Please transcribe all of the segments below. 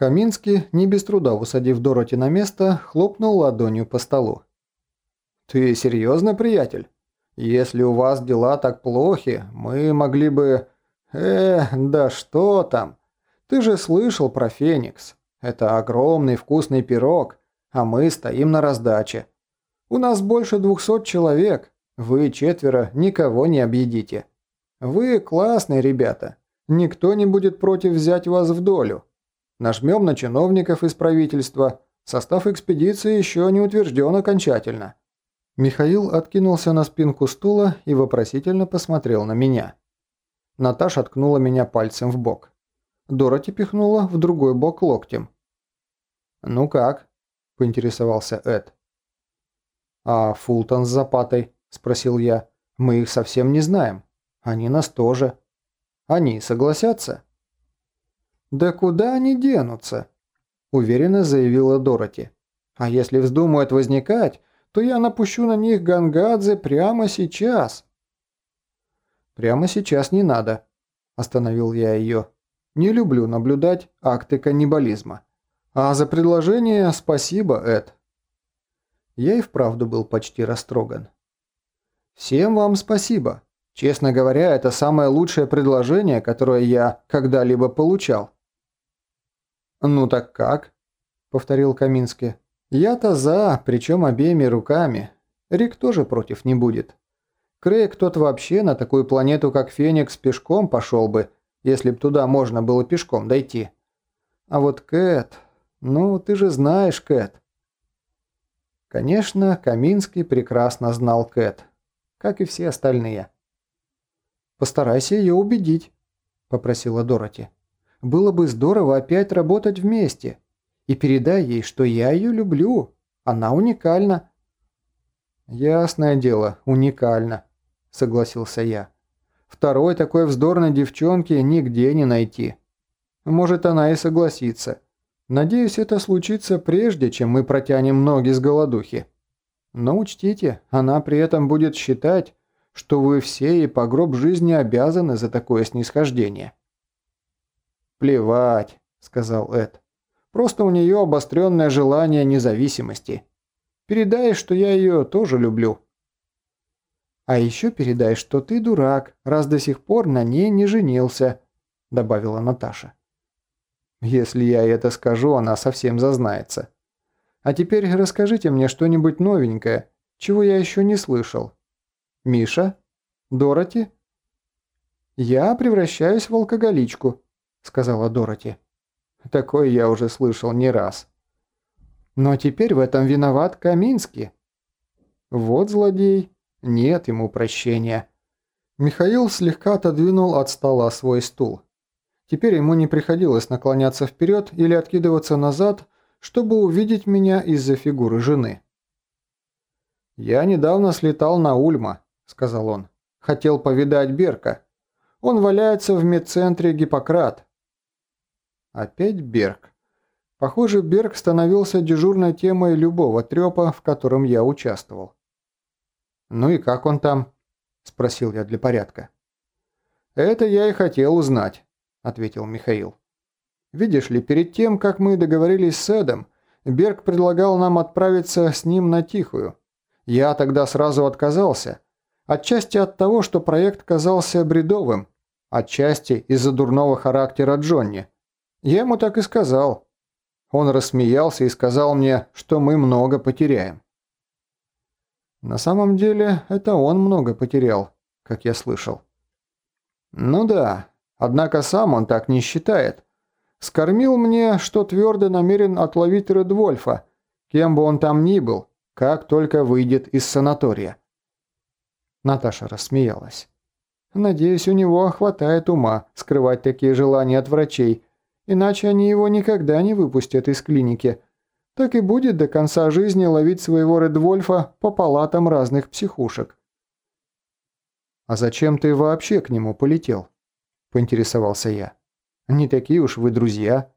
Каминский, не без труда усадив Дороти на место, хлопнул ладонью по столу. «Ты серьезно, приятель? Если у вас дела так плохи, мы могли бы... Э, да что там? Ты же слышал про Феникс. Это огромный вкусный пирог, а мы стоим на раздаче. У нас больше двухсот человек, вы четверо никого не объедите. Вы классные ребята, никто не будет против взять вас в долю. Нажмем на чиновников из правительства, состав экспедиции еще не утвержден окончательно». Михаил откинулся на спинку стула и вопросительно посмотрел на меня. Наташа ткнула меня пальцем в бок. Дороти пихнула в другой бок локтем. «Ну как?» – поинтересовался Эд. «А Фултон с Запатой?» – спросил я. «Мы их совсем не знаем. Они нас тоже. Они согласятся?» «Да куда они денутся?» – уверенно заявила Дороти. «А если вздумают возникать, то я напущу на них Гангадзе прямо сейчас». «Прямо сейчас не надо», – остановил я ее. «Не люблю наблюдать акты каннибализма. А за предложение спасибо, Эд». Я и вправду был почти растроган. «Всем вам спасибо. Честно говоря, это самое лучшее предложение, которое я когда-либо получал». «Ну так как?» – повторил Каминский. «Я-то за, причем обеими руками. Рик тоже против не будет. Крейг тот вообще на такую планету, как Феникс, пешком пошел бы, если б туда можно было пешком дойти. А вот Кэт... Ну, ты же знаешь Кэт». Конечно, Каминский прекрасно знал Кэт, как и все остальные. «Постарайся ее убедить», – попросила Дороти. Было бы здорово опять работать вместе. И передай ей, что я ее люблю. Она уникальна». «Ясное дело, уникальна», – согласился я. «Второй такой вздорной девчонки нигде не найти. Может, она и согласится. Надеюсь, это случится прежде, чем мы протянем ноги с голодухи. Но учтите, она при этом будет считать, что вы все ей по гроб жизни обязаны за такое снисхождение». «Плевать», – сказал Эд. «Просто у нее обостренное желание независимости. Передай, что я ее тоже люблю». «А еще передай, что ты дурак, раз до сих пор на ней не женился», – добавила Наташа. «Если я это скажу, она совсем зазнается. А теперь расскажите мне что-нибудь новенькое, чего я еще не слышал. Миша? Дороти?» «Я превращаюсь в алкоголичку», – сказала Дороти. «Такое я уже слышал не раз». «Но теперь в этом виноват Каминский». «Вот злодей. Нет ему прощения». Михаил слегка отодвинул от стола свой стул. Теперь ему не приходилось наклоняться вперед или откидываться назад, чтобы увидеть меня из-за фигуры жены. «Я недавно слетал на Ульма», – сказал он. «Хотел повидать Берка. Он валяется в медцентре Гиппократ. Опять Берг. Похоже, Берг становился дежурной темой любого трёпа, в котором я участвовал. «Ну и как он там?» – спросил я для порядка. «Это я и хотел узнать», – ответил Михаил. «Видишь ли, перед тем, как мы договорились с Эдом, Берг предлагал нам отправиться с ним на Тихую. Я тогда сразу отказался. Отчасти от того, что проект казался бредовым, отчасти из-за дурного характера Джонни – я ему так и сказал. Он рассмеялся и сказал мне, что мы много потеряем. На самом деле, это он много потерял, как я слышал. Ну да, однако сам он так не считает. Скормил мне, что твердо намерен отловить Редвольфа, кем бы он там ни был, как только выйдет из санатория. Наташа рассмеялась. Надеюсь, у него хватает ума скрывать такие желания от врачей, иначе они его никогда не выпустят из клиники. Так и будет до конца жизни ловить своего Редвольфа по палатам разных психушек. «А зачем ты вообще к нему полетел?» – поинтересовался я. «Не такие уж вы друзья».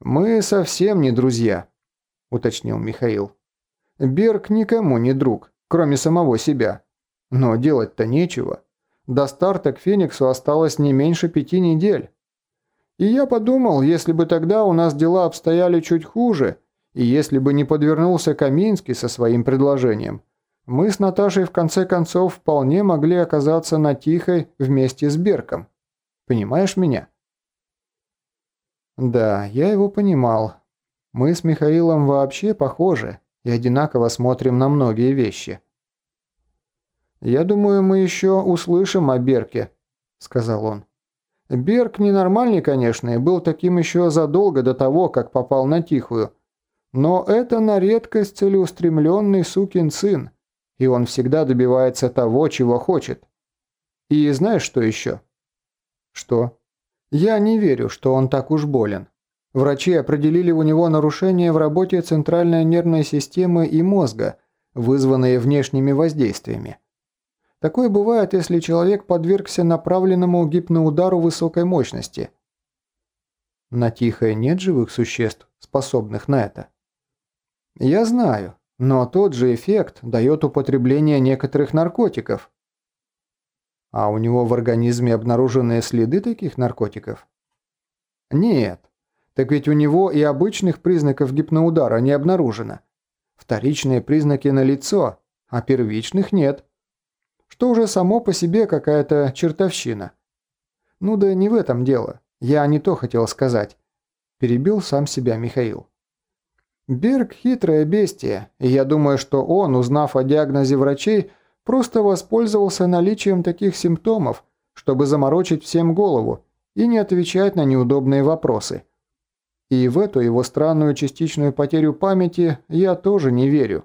«Мы совсем не друзья», – уточнил Михаил. «Берг никому не друг, кроме самого себя. Но делать-то нечего. До старта к Фениксу осталось не меньше пяти недель. И я подумал, если бы тогда у нас дела обстояли чуть хуже, и если бы не подвернулся Каминский со своим предложением, мы с Наташей в конце концов вполне могли оказаться на Тихой вместе с Берком. Понимаешь меня? Да, я его понимал. Мы с Михаилом вообще похожи и одинаково смотрим на многие вещи. «Я думаю, мы еще услышим о Берке», — сказал он. «Берг ненормальный, конечно, и был таким еще задолго до того, как попал на Тихую. Но это на редкость целеустремленный сукин сын, и он всегда добивается того, чего хочет. И знаешь, что еще?» «Что?» «Я не верю, что он так уж болен. Врачи определили у него нарушения в работе центральной нервной системы и мозга, вызванные внешними воздействиями. Такое бывает, если человек подвергся направленному гипноудару высокой мощности. На Тихое нет живых существ, способных на это. Я знаю, но тот же эффект дает употребление некоторых наркотиков. А у него в организме обнаружены следы таких наркотиков? Нет. Так ведь у него и обычных признаков гипноудара не обнаружено. Вторичные признаки налицо, а первичных нет что уже само по себе какая-то чертовщина. Ну да не в этом дело, я не то хотел сказать. Перебил сам себя Михаил. Берг – хитрое бестие, и я думаю, что он, узнав о диагнозе врачей, просто воспользовался наличием таких симптомов, чтобы заморочить всем голову и не отвечать на неудобные вопросы. И в эту его странную частичную потерю памяти я тоже не верю.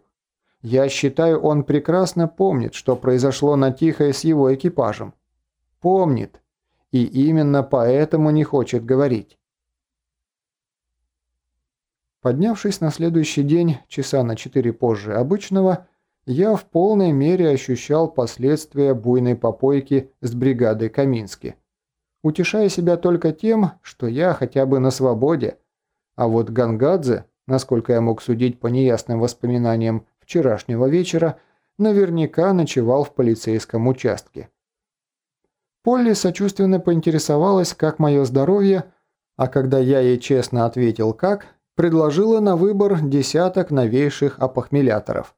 Я считаю, он прекрасно помнит, что произошло на Тихой с его экипажем. Помнит. И именно поэтому не хочет говорить. Поднявшись на следующий день, часа на четыре позже обычного, я в полной мере ощущал последствия буйной попойки с бригадой Камински. Утешая себя только тем, что я хотя бы на свободе, а вот Гангадзе, насколько я мог судить по неясным воспоминаниям, вчерашнего вечера наверняка ночевал в полицейском участке. Полли сочувственно поинтересовалась, как мое здоровье, а когда я ей честно ответил «как», предложила на выбор десяток новейших опохмеляторов.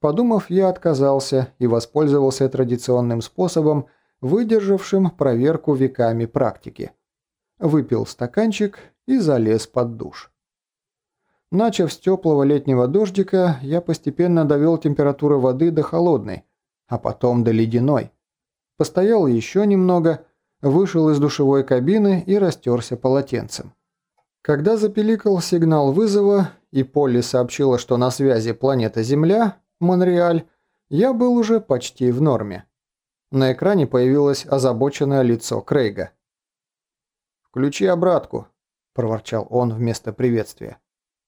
Подумав, я отказался и воспользовался традиционным способом, выдержавшим проверку веками практики. Выпил стаканчик и залез под душ. Начав с теплого летнего дождика, я постепенно довел температуру воды до холодной, а потом до ледяной. Постоял еще немного, вышел из душевой кабины и растерся полотенцем. Когда запеликал сигнал вызова и Полли сообщила, что на связи планета Земля, Монреаль, я был уже почти в норме. На экране появилось озабоченное лицо Крейга. «Включи обратку», – проворчал он вместо приветствия.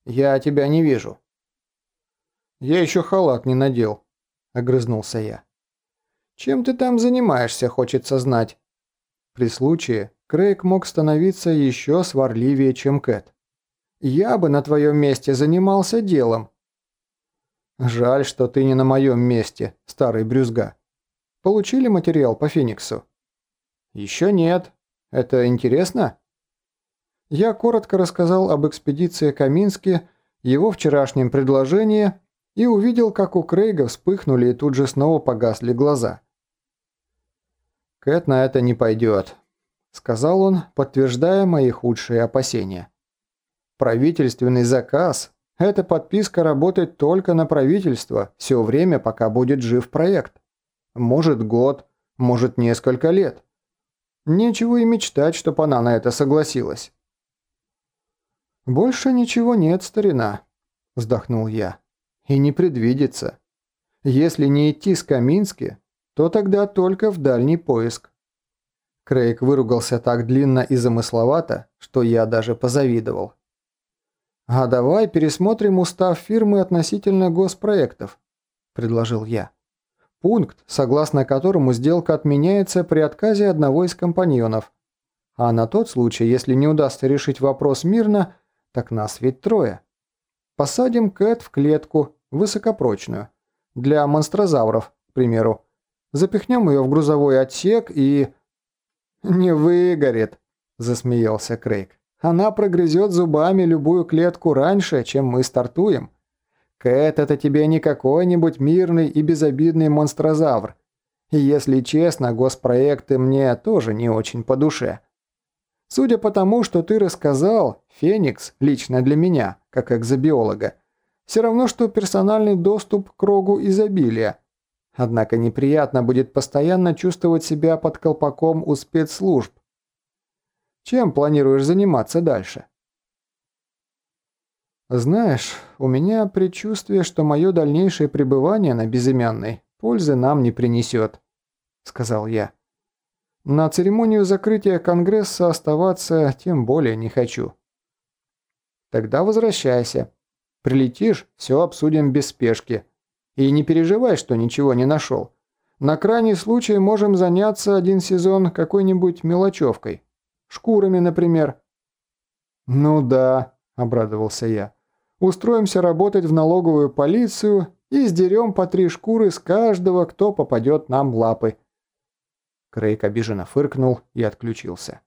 «Я тебя не вижу». «Я еще халат не надел», – огрызнулся я. «Чем ты там занимаешься, хочется знать». При случае Крейг мог становиться еще сварливее, чем Кэт. «Я бы на твоем месте занимался делом». «Жаль, что ты не на моем месте, старый брюзга. Получили материал по Фениксу?» «Еще нет. Это интересно?» Я коротко рассказал об экспедиции Камински, его вчерашнем предложении и увидел, как у Крейга вспыхнули и тут же снова погасли глаза. «Кэт на это не пойдет», — сказал он, подтверждая мои худшие опасения. «Правительственный заказ — это подписка работать только на правительство все время, пока будет жив проект. Может год, может несколько лет. Нечего и мечтать, чтоб она на это согласилась». «Больше ничего нет, старина», – вздохнул я. «И не предвидится. Если не идти с Камински, то тогда только в дальний поиск». Крейг выругался так длинно и замысловато, что я даже позавидовал. «А давай пересмотрим устав фирмы относительно госпроектов», – предложил я. Пункт, согласно которому сделка отменяется при отказе одного из компаньонов. А на тот случай, если не удастся решить вопрос мирно – так нас ведь трое. Посадим Кэт в клетку, высокопрочную. Для монстрозавров, к примеру. Запихнем ее в грузовой отсек и... «Не выгорит», –– засмеялся Крейг. «Она прогрызет зубами любую клетку раньше, чем мы стартуем. Кэт – это тебе не какой-нибудь мирный и безобидный монстрозавр. И если честно, госпроекты мне тоже не очень по душе. Судя по тому, что ты рассказал, Феникс, лично для меня, как экзобиолога, все равно, что персональный доступ к рогу изобилия. Однако неприятно будет постоянно чувствовать себя под колпаком у спецслужб. Чем планируешь заниматься дальше? Знаешь, у меня предчувствие, что мое дальнейшее пребывание на безымянной пользы нам не принесет, сказал я. На церемонию закрытия Конгресса оставаться тем более не хочу. Тогда возвращайся. Прилетишь, все обсудим без спешки. И не переживай, что ничего не нашел. На крайний случай можем заняться один сезон какой-нибудь мелочевкой. Шкурами, например. Ну да, обрадовался я. Устроимся работать в налоговую полицию и сдерем по три шкуры с каждого, кто попадет нам в лапы. Крейг обиженно фыркнул и отключился.